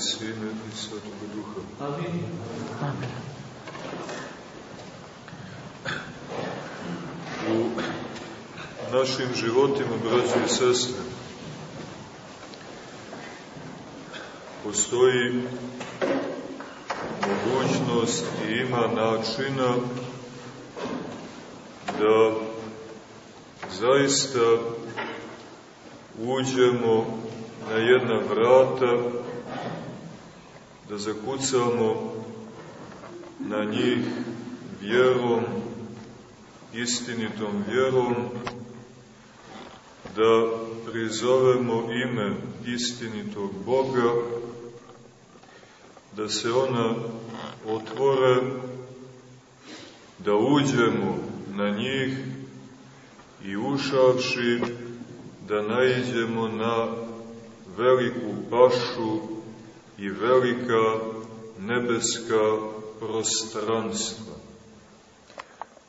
i i Svetoga Duha. Amin. Amin. U našim životima, braći i sestre, postoji mogućnost i ima načina da zaista uđemo na jedna vrata, da zakucamo na njih vjerom, istinitom vjerom, da prizovemo ime istinitog Boga, da se ona otvore, da uđemo na njih i ušavši da naiđemo na veliku pašu i velika nebeska prostranstva.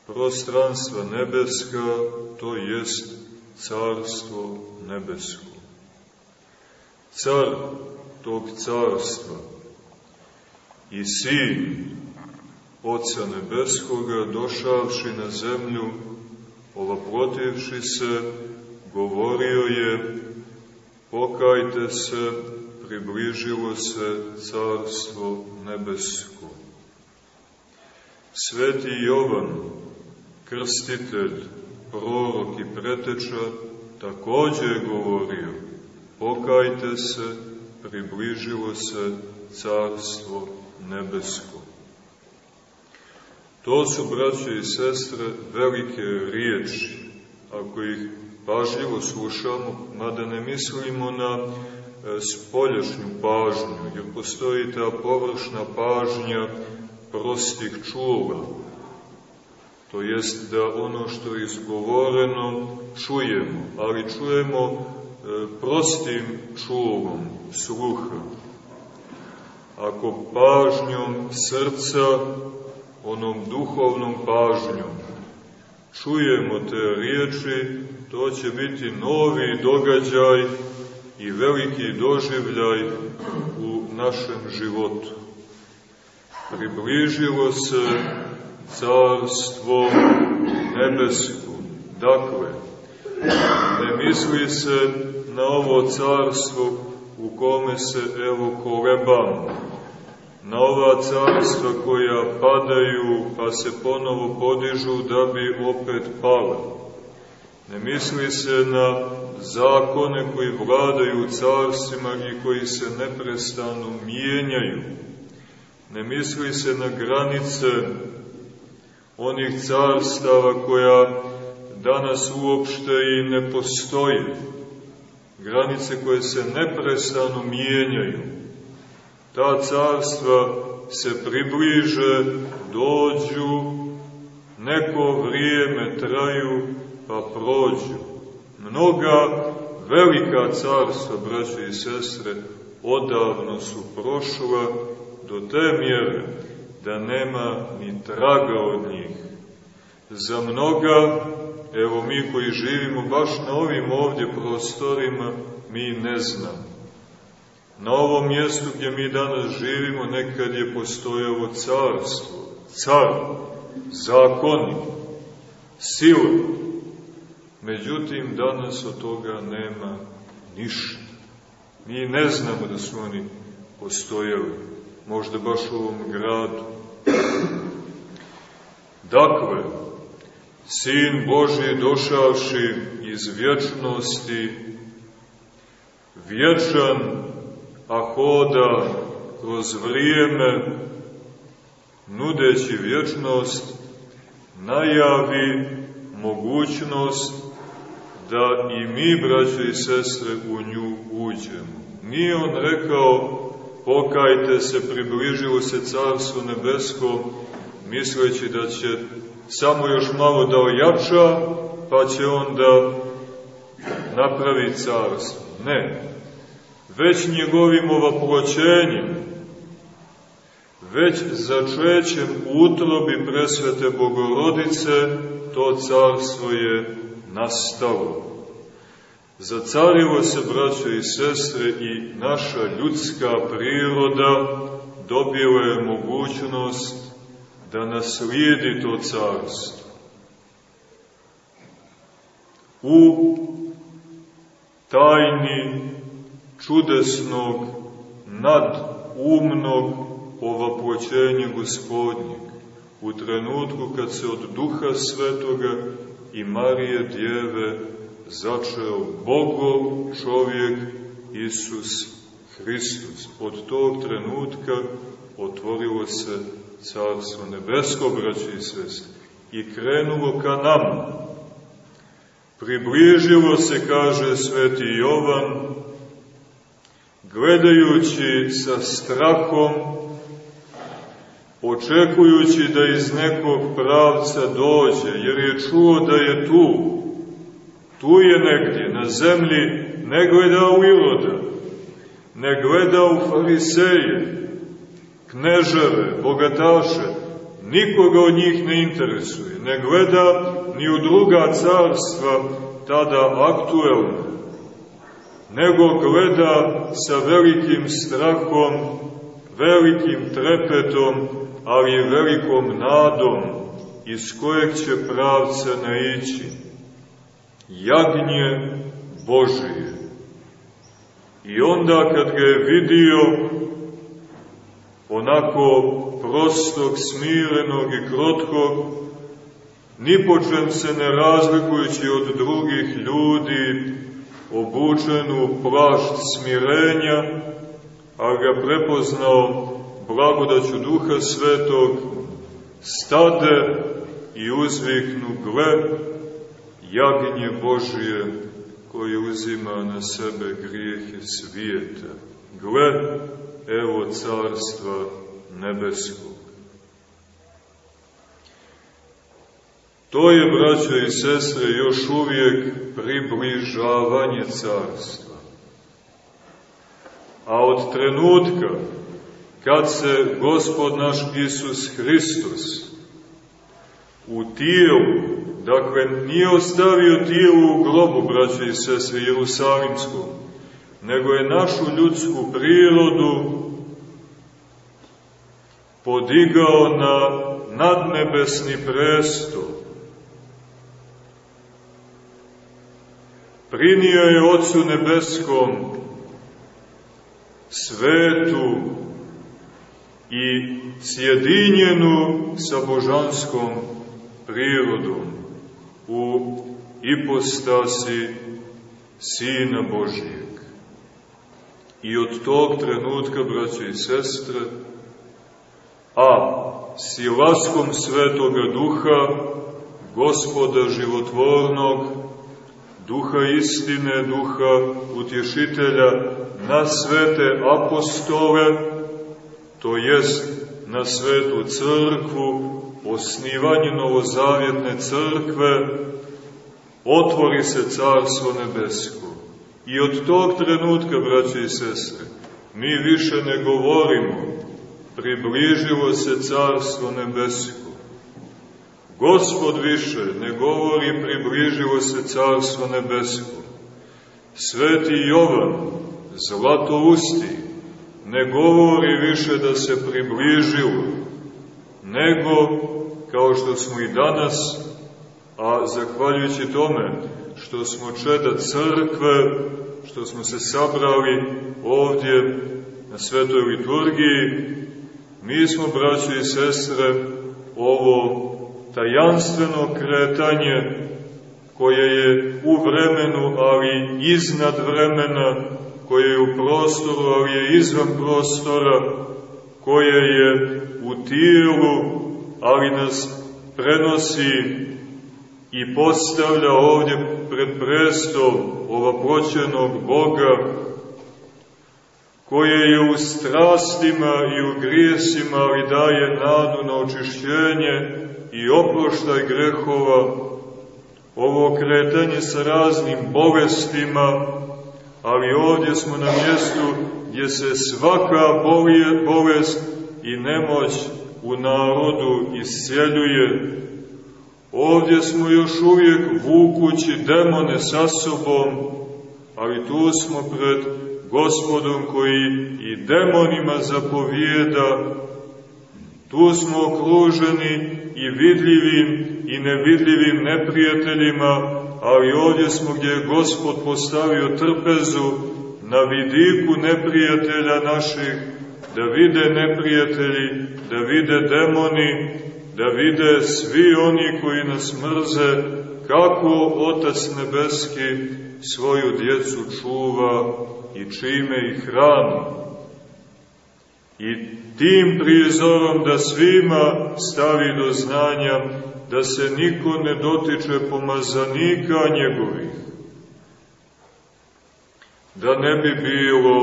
Prostranstva nebeska, to jest carstvo nebesko. Car tog carstva i sin Oca Nebeskoga, došavši na zemlju, ovaprotivši se, govorio je, pokajte se, približilo se Carstvo Nebesko. Sveti Jovan, krstitelj, prorok i preteča, takođe je govorio, pokajte se, približilo se Carstvo Nebesko. To su, braće i sestre, velike riječi, ako ih pažljivo slušamo, mada ne mislimo na spoljašnju pažnju, jer postoji ta površna pažnja prostih čula, to jest da ono što je izgovoreno čujemo, ali čujemo e, prostim čulom sluha. Ako pažnjom srca, onom duhovnom pažnjom, čujemo te riječi, to će biti novi događaj i veliki doživljaj u našem životu. Približilo se carstvo nebesko. Dakle, ne misli se na ovo carstvo u kome se evo kolebamo, na ova carstva koja padaju pa se ponovo podižu da bi opet pale. Ne misli se na zakone koji vladaju carstvima i koji se neprestano mijenjaju. Ne misli se na granice onih carstava koja danas uopšte i ne postoje. Granice koje se neprestano mijenjaju. Ta carstva se približe, dođu, neko vrijeme traju, pa prođu. Mnoga velika carstva, braće i sestre, odavno su prošla do te mjere da nema ni traga od njih. Za mnoga, evo mi koji živimo baš na ovim ovdje prostorima, mi ne znamo. Na ovom mjestu gdje mi danas živimo nekad je postojalo carstvo, car, zakoni, sila. Međutim, danas od toga nema ništa. Mi ne znamo da su oni postojali, možda baš u ovom gradu. Dakle, Sin Boži došavši iz vječnosti, vječan a hoda kroz vrijeme, nudeći vječnost, najavi mogućnost da i mi, braće i sestre, u nju uđemo. Nije on rekao, pokajte se, približilo se Carstvo Nebesko, misleći da će samo još malo da ojača, pa će onda napravi carstvo. Ne, već njegovim ovaploćenjem, već začećem utrobi presvete Bogorodice, to carstvo je nastalo. Zacarilo se, braćo i sestre, i naša ljudska priroda dobila je mogućnost da naslijedi to carstvo. U tajni čudesnog, nadumnog ovaploćenja gospodnjeg, u trenutku kad se od duha svetoga i Marije djeve začeo Bogov čovjek Isus Hristos. Od tog trenutka otvorilo se Carstvo nebesko, braći i i krenulo ka nama. Približilo se, kaže sveti Jovan, gledajući sa strahom, očekujući da iz nekog pravca dođe, jer je čuo da je tu, tu je negdje, na zemlji, ne gleda u Iroda, ne gleda u fariseje, kneževe, bogataše, nikoga od njih ne interesuje, ne gleda ni u druga carstva tada aktuelna, nego gleda sa velikim strahom, velikim trepetom, ali velikom nadom, iz kojeg će pravca naići. Jagnje Božije. I onda kad ga je vidio, onako prostog, smirenog i krotkog, ni po čem se ne razlikujući od drugih ljudi, obučenu plašt smirenja, a ga prepoznao blagodaću Duha Svetog, stade i uzviknu, gle, jagnje Božije koje uzima na sebe grijehe svijeta. Gle, evo carstva nebeskog. To je, braćo i sestre, još uvijek približavanje carstva. A od trenutka kad se Gospod naš Isus Hristos u tijelu, dakle nije ostavio tijelu u grobu, braće i sestre, Jerusalimskom, nego je našu ljudsku prirodu podigao na nadnebesni presto. Prinio je Otcu Nebeskom svetu i sjedinjenu sa božanskom prirodom u ipostasi Sina Božijeg. I od tog trenutka, braće i sestre, a silaskom Svetoga Duha, Gospoda životvornog, Duha istine, Duha utješitelja, na svete apostole, to jest na svetu crkvu, osnivanje novozavjetne crkve, otvori se carstvo nebesko. I od tog trenutka, braće i sestre, mi više ne govorimo, približilo se carstvo nebesko. Gospod više ne govori, približilo se carstvo nebesko. Sveti Jovan, zlatousti, ne govori više da se približilo, nego, kao što smo i danas, a zahvaljujući tome što smo čeda crkve, što smo se sabrali ovdje na svetoj liturgiji, mi smo, braći i sestre, ovo tajanstveno kretanje koje je u vremenu, ali iznad vremena, koje je u prostoru, ali je izvan prostora, koje je u tijelu, ali nas prenosi i postavlja ovdje pred prestol ovaproćenog Boga, koje je u strastima i u grijesima, ali daje nadu na očišćenje i oproštaj grehova, ovo kretanje sa raznim bolestima, ali ovdje smo na mjestu gdje se svaka bolje, bolest i nemoć u narodu isceljuje. Ovdje smo još uvijek vukući demone sa sobom, ali tu smo pred gospodom koji i demonima zapovijeda, tu smo okruženi i vidljivim i nevidljivim neprijateljima, ali ovdje smo gdje je gospod postavio trpezu na vidiku neprijatelja naših, da vide neprijatelji, da vide demoni, da vide svi oni koji nas mrze, kako Otac Nebeski svoju djecu čuva i čime ih hrani. I tim prizorom da svima stavi do znanja da se niko ne dotiče pomazanika njegovih, da ne bi bilo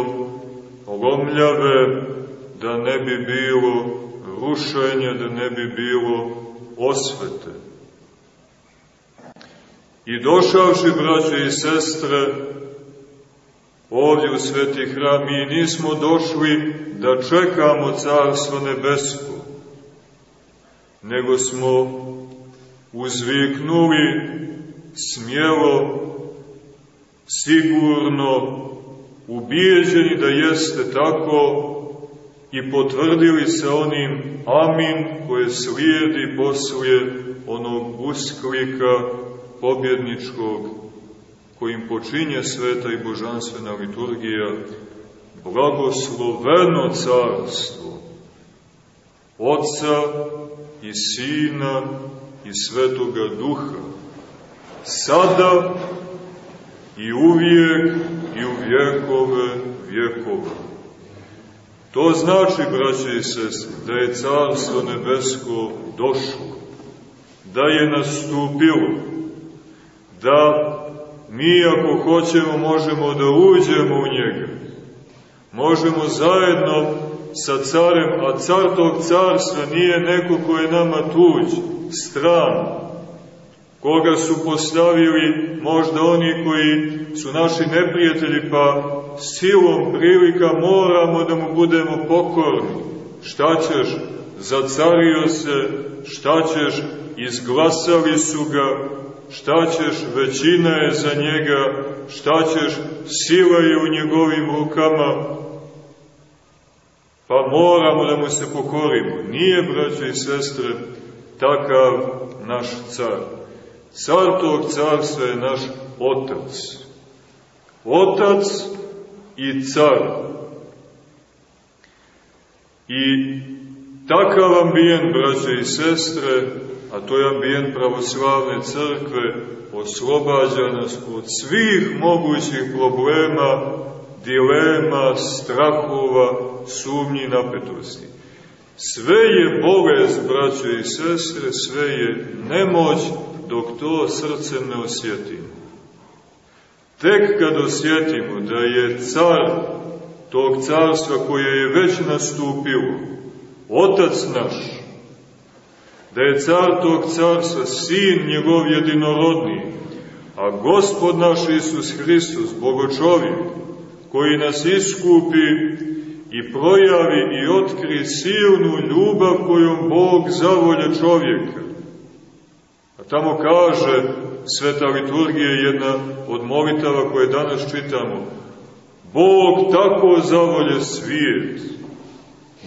lomljave, da ne bi bilo rušenja, da ne bi bilo osvete. I došavši, braće i sestre, ovdje u sveti hram, mi nismo došli da čekamo Carstvo nebesko, nego smo uzviknuli smjelo, sigurno, ubijeđeni da jeste tako i potvrdili se onim amin koje slijedi poslije onog usklika pobjedničkog kojim počinje sveta i božanstvena liturgija, blagosloveno carstvo Otca i Sina i Svetoga Duha, sada i uvijek i u vjekove vjekova. To znači, braće i sestre, da je Carstvo Nebesko došlo, da je nastupilo, da mi ako hoćemo možemo da uđemo u njega. Možemo zajedno sa carem, a car tog carstva nije neko ko je nama tuđ, stran, koga su postavili možda oni koji su naši neprijatelji, pa silom prilika moramo da mu budemo pokorni. Šta ćeš? Zacario se, šta ćeš? Izglasali su ga, šta ćeš, većina je za njega, šta ćeš, sila je u njegovim rukama, pa moramo da mu se pokorimo. Nije, braće i sestre, takav naš car. Car tog carstva je naš otac. Otac i car. I takav ambijent, braće i sestre, a to je ambijent pravoslavne crkve, oslobađa nas od svih mogućih problema, dilema, strahova, sumnji i napetosti. Sve je bolest, braćo i sestre, sve je nemoć, dok to srcem ne osjetimo. Tek kad osjetimo da je car tog carstva koje je već nastupilo, otac naš, da je car tog carstva, sin njegov jedinorodni, a gospod naš Isus Hristos, bogočovjek, koji nas iskupi i projavi i otkri silnu ljubav kojom Bog zavolje čovjeka. A tamo kaže Sveta liturgija jedna od molitava koje danas čitamo. Bog tako zavolje svijet,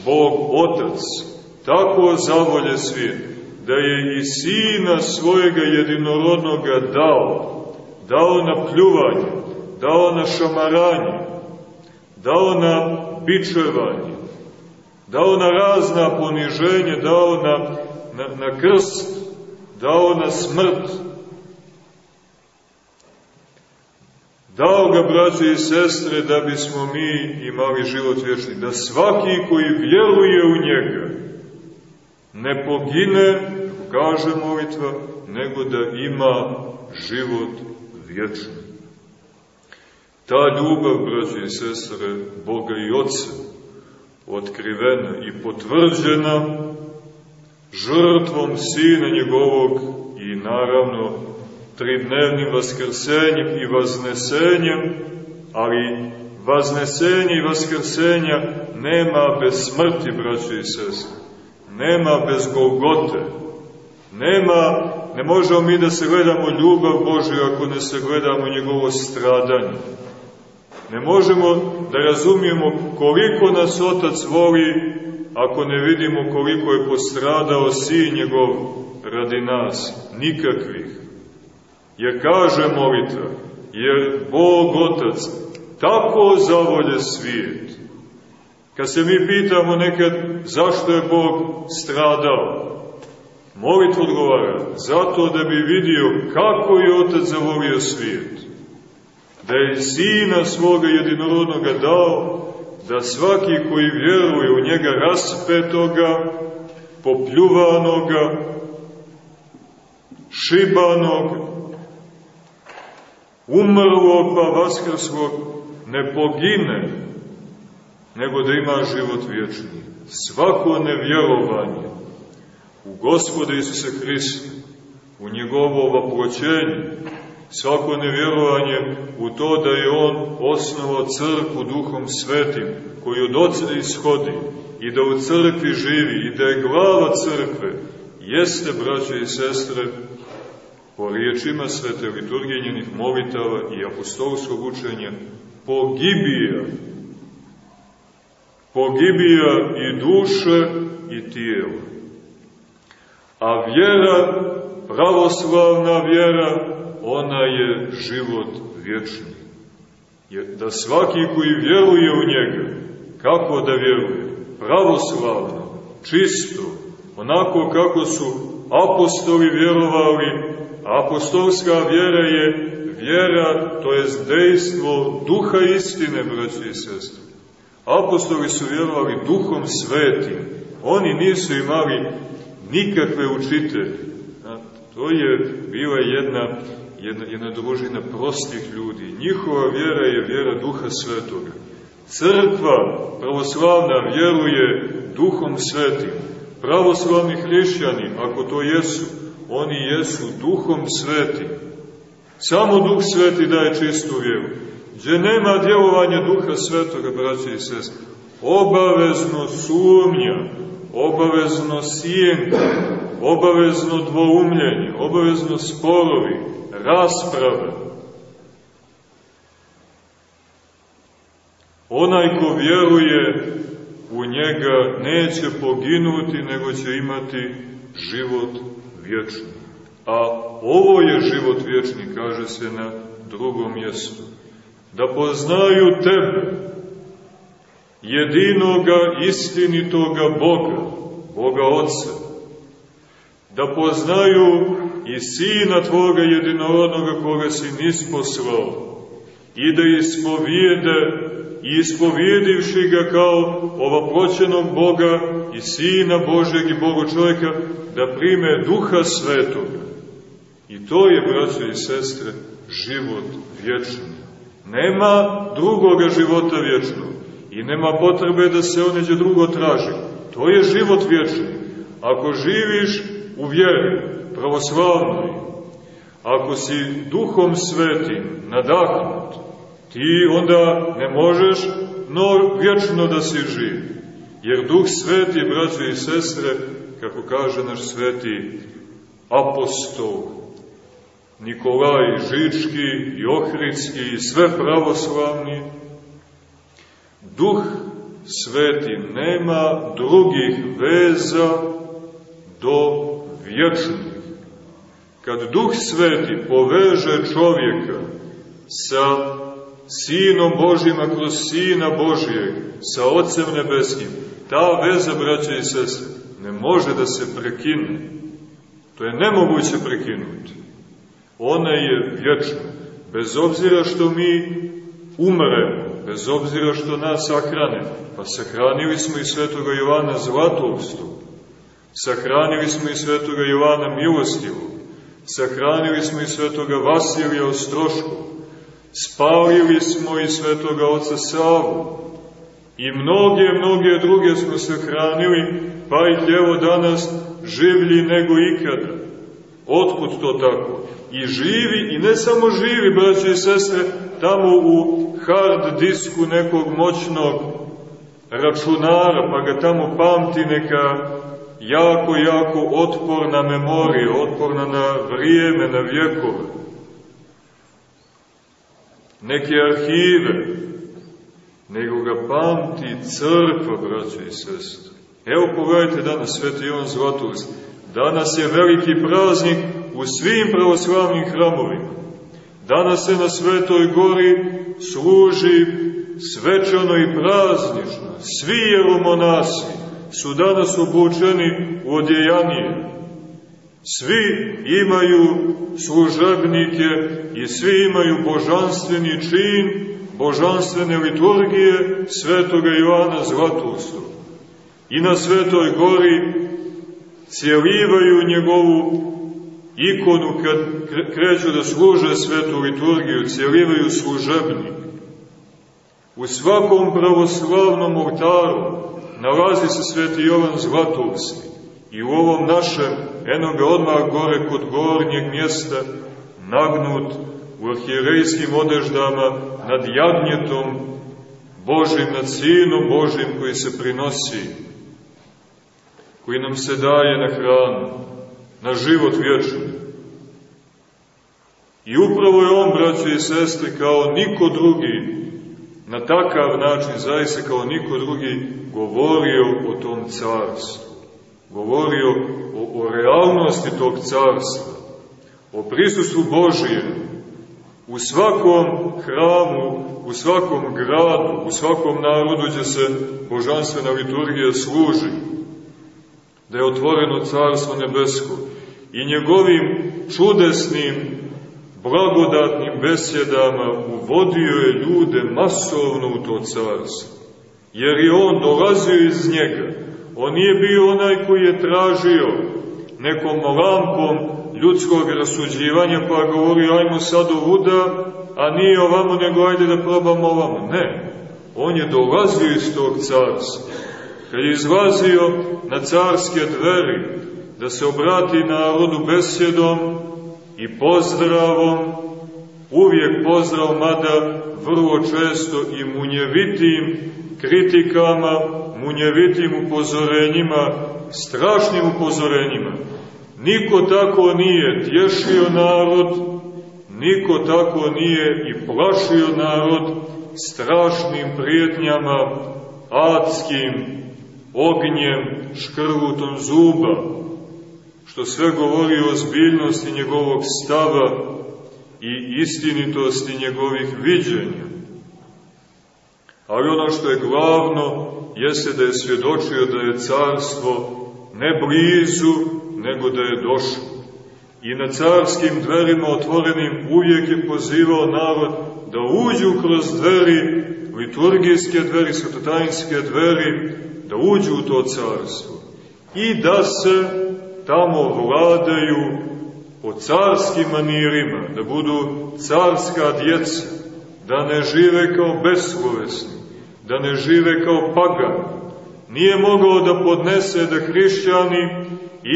Bog Otac, tako zavolje svijet, da je i sina svojega jedinorodnoga dao, dao na pljuvanje, dao na šamaranje, dao na bičevanje, dao na razna poniženja, dao na, na, na krst, dao na smrt, Dao ga, braće i sestre, da bismo mi imali život vječni, da svaki koji vjeruje u njega, ne pogine, kaže molitva, nego da ima život vječni. Ta ljubav, braće i sestre, Boga i Otca, otkrivena i potvrđena žrtvom Sina njegovog i naravno tridnevnim vaskrsenjem i vaznesenjem, ali vaznesenje i vaskrsenja nema bez smrti, braće i sestre nema bez Golgote, nema, ne možemo mi da se gledamo ljubav Božju ako ne se gledamo njegovo stradanje, Ne možemo da razumijemo koliko nas Otac voli ako ne vidimo koliko je postradao sin njegov radi nas. Nikakvih. Jer kaže molitva, jer Bog Otac tako zavolje svijet. Kad se mi pitamo nekad zašto je Bog stradao, molitva odgovara, zato da bi vidio kako je Otac zavolio svijet. Da je Sina svoga jedinorodnoga dao, da svaki koji vjeruje u njega raspetoga, popljuvanoga, šibanog, umrlog pa vaskrslog, ne pogine, nego da ima život vječni. Svako nevjerovanje u Gospoda Isusa Hrista, u njegovo vaploćenje, svako nevjerovanje u to da je On osnovao crkvu duhom svetim, koji od oca ishodi i da u crkvi živi i da je glava crkve, jeste, braće i sestre, po riječima svete liturgije njenih molitava i apostolskog učenja, pogibija, pogibija i duše i tijela. A vjera, pravoslavna vjera, ona je život vječni. Jer da svaki koji vjeruje u njega, kako da vjeruje? Pravoslavno, čisto, onako kako su apostoli vjerovali, apostolska vjera je vjera, to je dejstvo duha istine, braći i sestri. Apostoli su vjerovali duhom svetim, oni nisu imali nikakve učitelje. To je bila jedna, jedna, jedna družina prostih ljudi. Njihova vjera je vjera duha svetoga. Crkva pravoslavna vjeruje duhom svetim. Pravoslavni hrišćani, ako to jesu, oni jesu duhom svetim. Samo duh sveti daje čistu vjeru. Gdje nema djelovanja duha svetoga, braće i sest, obavezno sumnja, obavezno sjenka, obavezno dvoumljenje, obavezno sporovi, rasprave. Onaj ko vjeruje u njega neće poginuti, nego će imati život vječni. A ovo je život vječni, kaže se na drugom mjestu. Da poznaju tebe, jedinoga istinitoga Boga, Boga Otca, da poznaju i Sina Tvoga jedinorodnoga koga si nisposlao i da ispovijede i ispovijedivši ga kao ovaproćenog Boga i Sina Božeg i Boga čovjeka, da prime Duha Svetoga. I to je, braće i sestre, život vječni. Nema drugoga života vječnog i nema potrebe da se oneđe drugo traži. To je život vječni. Ako živiš u vjeri pravoslavnoj, ako si duhom svetim nadahnut, ti onda ne možeš no vječno da si živ. Jer Duh Sveti, braćo i sestre, kako kaže naš sveti apostol Nikolaj Žički i Ohridski i sve pravoslavni, Duh Sveti nema drugih veza do vječnih. Kad Duh Sveti poveže čovjeka sa Sinom Božim, a kroz Sina Božijeg, sa Otcem Nebeskim, ta veza, braća i sestre, ne može da se prekine. To je nemoguće prekinuti. Ona je vječna. Bez obzira što mi umremo, bez obzira što nas sahrane, pa sahranili smo i svetoga Jovana Zlatovstu, sahranili smo i svetoga Jovana Milostivu, sahranili smo i svetoga Vasilija Ostrošku, spalili smo i svetoga oca Savu i mnoge, mnoge druge smo se hranili, pa ih evo danas življi nego ikada. Otkud to tako? I živi, i ne samo živi, braće i sestre, tamo u hard disku nekog moćnog računara, pa ga tamo pamti neka jako, jako otporna memorija, otporna na vrijeme, na vjekove neke arhive, nego ga pamti crkva, braćo i sestre. Evo pogledajte danas, sveti Ivan Zlatoust, danas je veliki praznik u svim pravoslavnim hramovima. Danas se na Svetoj gori služi svečano i praznično. Svi jeromonasi su danas obučeni u odjejanije. Svi imaju služebnike i svi imaju božanstveni čin, božanstvene liturgije svetoga Ivana Zlatustu. I na Svetoj gori cijelivaju njegovu ikonu kad kreću da služe svetu liturgiju, cijelivaju služebnik. U svakom pravoslavnom oltaru nalazi se sveti Jovan Zlatovski i u ovom našem, eno ga odmah gore kod gornjeg mjesta, nagnut u arhijerejskim odeždama nad jagnjetom Božim, nad Sinom Božim koji se prinosi, koji nam se daje na hranu, na život vječni. I upravo je on, braćo i sestre, kao niko drugi, na takav način, zaista kao niko drugi, govorio o tom carstvu. Govorio o, o realnosti tog carstva, o prisustvu Božijem, u svakom hramu, u svakom gradu, u svakom narodu gdje se božanstvena liturgija služi, da je otvoreno carstvo nebesko i njegovim čudesnim, blagodatnim besjedama uvodio je ljude masovno u to carstvo. Jer je on dolazio iz njega. On nije bio onaj koji je tražio nekom lampom ljudskog rasuđivanja pa govorio ajmo sad ovuda, a nije ovamo nego ajde da probamo ovamo. Ne, on je dolazio iz tog carstva. Kad je izlazio na carske dveri da se obrati narodu besjedom i pozdravom, uvijek pozdrav, mada vrlo često i munjevitim kritikama, munjevitim upozorenjima, strašnim upozorenjima. Niko tako nije tješio narod, niko tako nije i plašio narod strašnim prijetnjama, adskim, ognjem, škrvutom zuba, što sve govori o zbiljnosti njegovog stava i istinitosti njegovih viđenja. Ali ono što je glavno, jeste da je svjedočio da je carstvo ne blizu, nego da je došlo. I na carskim dverima otvorenim uvijek je pozivao narod da uđu kroz dveri, liturgijske dveri, svetotajinske dveri, da uđu u to carstvo i da se tamo vladaju po carskim manirima, da budu carska djeca, da ne žive kao beslovesni, da ne žive kao pagani. Nije mogao da podnese da hrišćani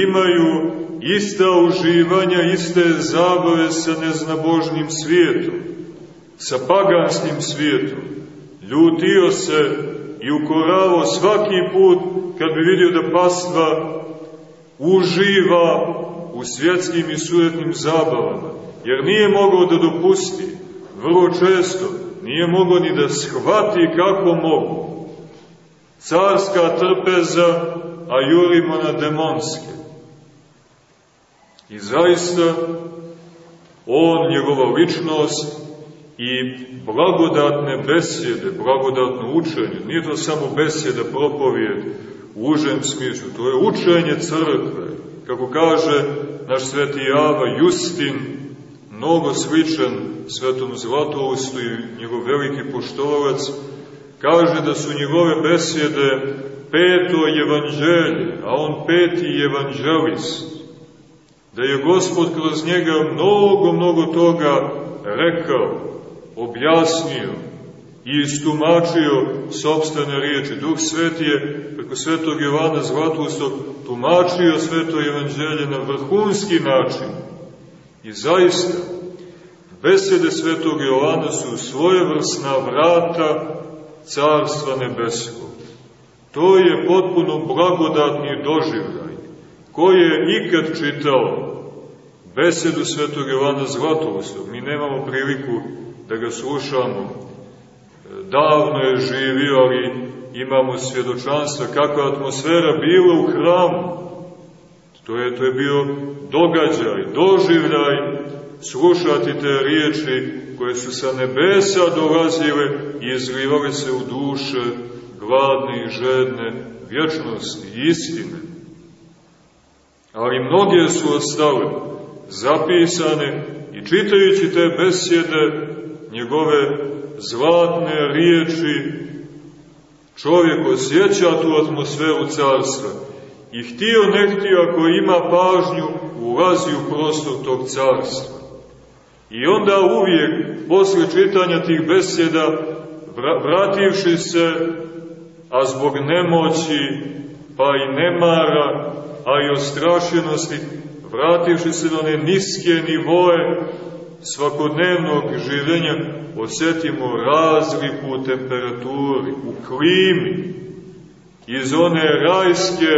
imaju ista uživanja, iste zabave sa neznabožnim svijetom, sa paganskim svijetom. Ljutio se i ukoravo svaki put kad bi vidio da pastva uživa u svjetskim i sujetnim zabavama, jer nije mogao da dopusti, vrlo često, nije mogao ni da shvati kako mogu. Carska trpeza, a jurimo na demonske. I zaista, on, njegova ličnost, i blagodatne besjede, blagodatno učenje. Nije to samo besjeda, propovijed u užem smislu, to je učenje crkve. Kako kaže naš sveti Java Justin, mnogo sličan svetom Zlatoustu i njegov veliki poštovalac, kaže da su njegove besjede peto evanđelje, a on peti evanđelist. Da je Gospod kroz njega mnogo, mnogo toga rekao, objasnio i istumačio sobstvene riječi. Duh Sveti je preko svetog Jovana Zlatustog tumačio sveto evanđelje na vrhunski način. I zaista, besede svetog Jovana su svojevrsna vrata Carstva Nebeskog. To je potpuno blagodatni doživljaj. Ko je ikad čitao besedu svetog Jovana Zlatoustog, mi nemamo priliku da ga slušamo davno je živio, ali imamo svjedočanstva kakva atmosfera bila u hramu. To je, to je bio događaj, doživljaj, slušati te riječi koje su sa nebesa dolazile i izlivale se u duše gladne i žedne vječnosti i istine. Ali mnoge su ostale zapisane i čitajući te besjede, njegove zlatne riječi, čovjek osjeća tu atmosferu carstva i htio ne htio ako ima pažnju ulazi u prostor tog carstva. I onda uvijek, posle čitanja tih besjeda, vrativši se, a zbog nemoći, pa i nemara, a i ostrašenosti, vrativši se na one niske nivoe svakodnevnog življenja, osjetimo razliku u temperaturi, u klimi. Iz one rajske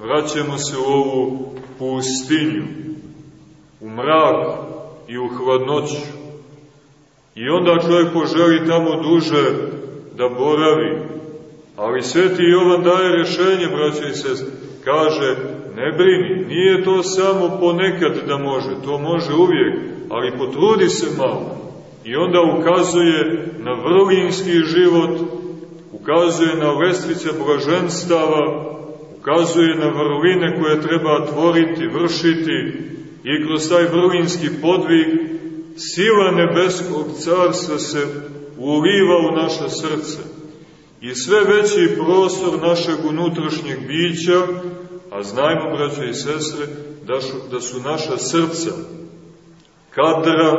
vraćamo se u ovu pustinju, u mrak i u hladnoću. I onda čovjek poželi tamo duže da boravi. Ali sveti Jovan daje rešenje, braće i sest, kaže, ne brini, nije to samo ponekad da može, to može uvijek, ali potrudi se malo. I onda ukazuje na vrlinski život, ukazuje na lestvice blaženstava, ukazuje na vrline koje treba tvoriti, vršiti i kroz taj vrlinski podvig sila nebeskog carstva se uliva u naše srce i sve veći prostor našeg unutrašnjeg bića, a znajmo, braće i sestre, da su, da naša srca kadra,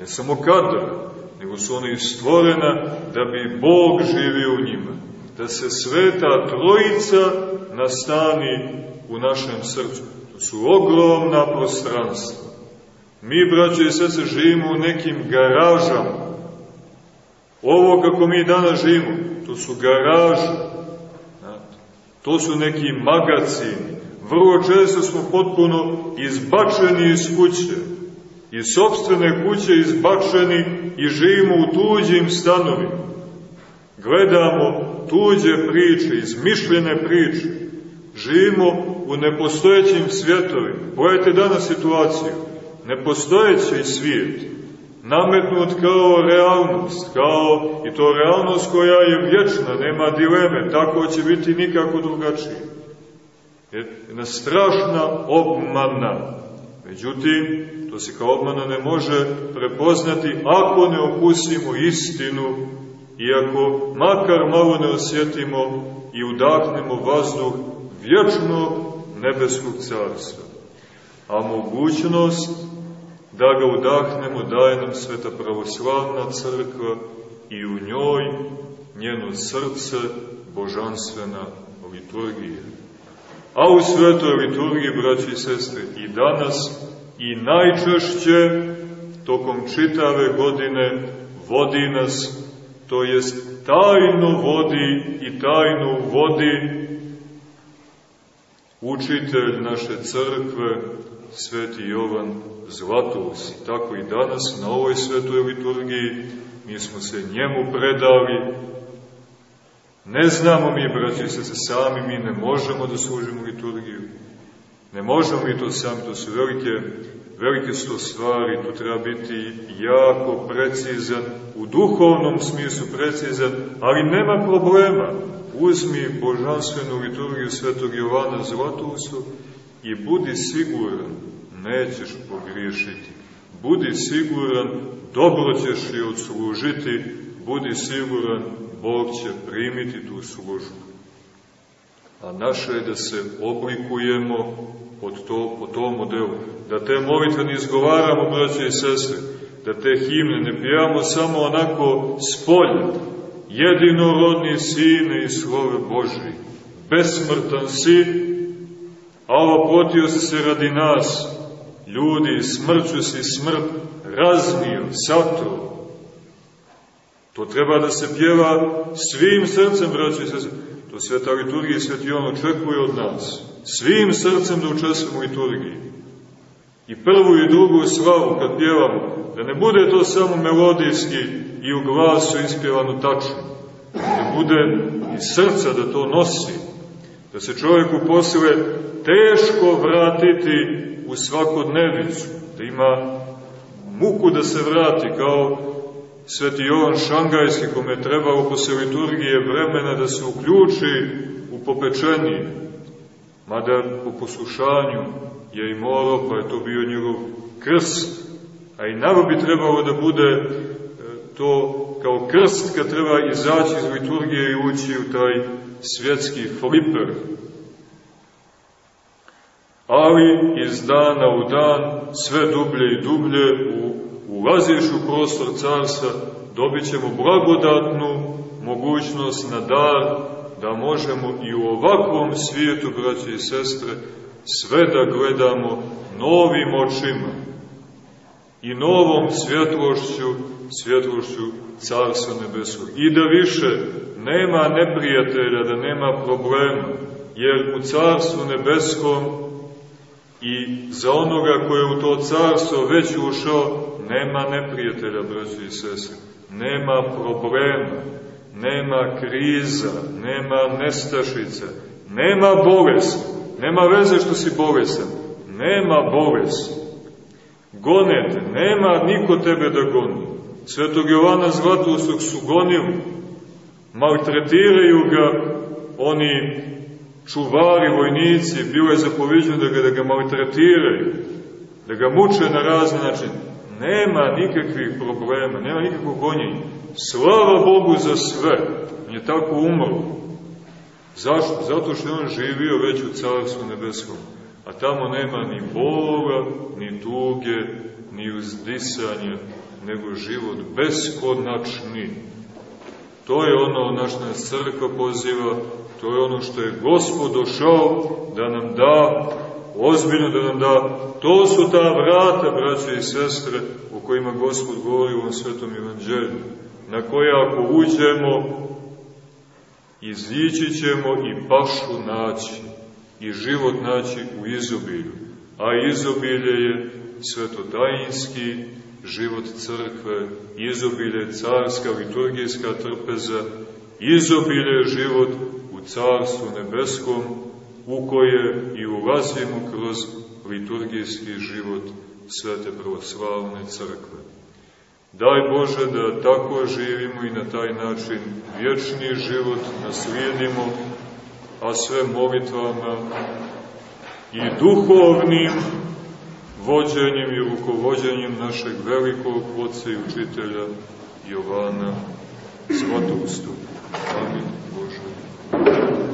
ne samo kadra, nego su oni stvorena da bi Bog živio u njima, da se sveta trojica nastani u našem srcu. To su ogromna prostranstva. Mi, braće i sese, živimo u nekim garažama. Ovo kako mi danas živimo, to su garaže. To su neki magacini. Vrlo često smo potpuno izbačeni iz kuće. Iz sobstvene kuće izbačeni i živimo u tuđim stanovima. Gledamo tuđe priče, izmišljene priče. Živimo u nepostojećim svjetovima. Pojete danas situaciju. Nepostojeći svijet, nametnut kao realnost, kao i to realnost koja je vječna, nema dileme, tako će biti nikako drugačije. Jedna strašna obmana. Međutim, to se kao obmana ne može prepoznati ako ne okusimo istinu i ako makar malo ne osjetimo i udahnemo vazduh vječnog nebeskog carstva. A mogućnost da ga udahnemo daje nam sveta pravoslavna crkva i u njoj njeno srce božanstvena liturgija. A u svetoj liturgiji, braći i sestre, i danas i najčešće tokom čitave godine vodi nas, to jest tajno vodi i tajno vodi učitelj naše crkve, sveti Jovan Zlatous. I tako i danas na ovoj svetoj liturgiji mi smo se njemu predali. Ne znamo mi, braći se sami, mi ne možemo da služimo liturgiju. Ne možemo mi to sami, to su velike, velike sto stvari, tu treba biti jako precizan, u duhovnom smislu precizan, ali nema problema. Uzmi božanstvenu liturgiju svetog Jovana Zlatousu i budi siguran nećeš pogriješiti. Budi siguran, dobro ćeš je odslužiti, budi siguran, Bog će primiti tu službu. A naše je da se oblikujemo pod to, po tom modelu, da te molitve ne izgovaramo, braće i sestre, da te himne ne pijamo samo onako s polja, jedinorodni sine i slove Boži, besmrtan si, a ovo potio si se radi nas, ljudi, smrću si smrt raznio, satro. To treba da se pjeva svim srcem, braći i sestre. To sveta liturgija i sveti on očekuje od nas. Svim srcem da učestvujemo u liturgiji. I prvu i drugu slavu kad pjevamo, Da ne bude to samo melodijski i u glasu ispjevano tačno. Da bude iz srca da to nosi. Da se čovjeku posle teško vratiti u svakodnevicu. Da ima muku da se vrati kao sveti Jovan Šangajski kome je trebalo posle liturgije vremena da se uključi u popečenije. Mada po poslušanju je i morao, pa je to bio njegov krst. A i nama bi trebalo da bude e, to kao krst kad treba izaći iz liturgije i ući u taj svjetski fliper. Ali iz dana u dan, sve dublje i dublje, u, ulaziš u prostor carstva, dobit ćemo blagodatnu mogućnost na dar da možemo i u ovakvom svijetu, braće i sestre, sve da gledamo novim očima i novom svjetlošću, svjetlošću Carstva Nebeskog. I da više nema neprijatelja, da nema problema, jer u Carstvu Nebeskom i za onoga koje u to carstvo već ušao, nema neprijatelja, braći i sese, nema problema, nema kriza, nema nestašica, nema bolesti, nema veze što si bolestan, nema bolesti. Gonete, nema niko tebe da goni. Svetog Jovana Zlatoustog su gonili, maltretiraju ga oni čuvari, vojnici, bilo je zapoviđeno da ga, da ga maltretiraju, da ga muče na razne načine. Nema nikakvih problema, nema nikakvog gonjenja. Slava Bogu za sve. On je tako umro. Zašto? Zato što je on živio već u Carstvu Nebeskom. A tamo nema ni bola, ni tuge, ni uzdisanja, nego život beskonačni. To je ono na nas crkva poziva, to je ono što je Gospod došao da nam da, ozbiljno da nam da. To su ta vrata, braće i sestre, o kojima Gospod govori u ovom svetom evanđelju, na koje ako uđemo, izići ćemo i pašu naći, i život naći u izobilju. A izobilje je svetotajinski život crkve, izobilje carska liturgijska trpeza, izobilje život u carstvu nebeskom, u koje i ulazimo kroz liturgijski život Svete pravoslavne crkve. Daj Bože da tako živimo i na taj način vječni život naslijedimo, a sve molitvama i duhovnim vođenjem i rukovođenjem našeg velikog oca i učitelja Jovana Zlatoustu. Amin Bože.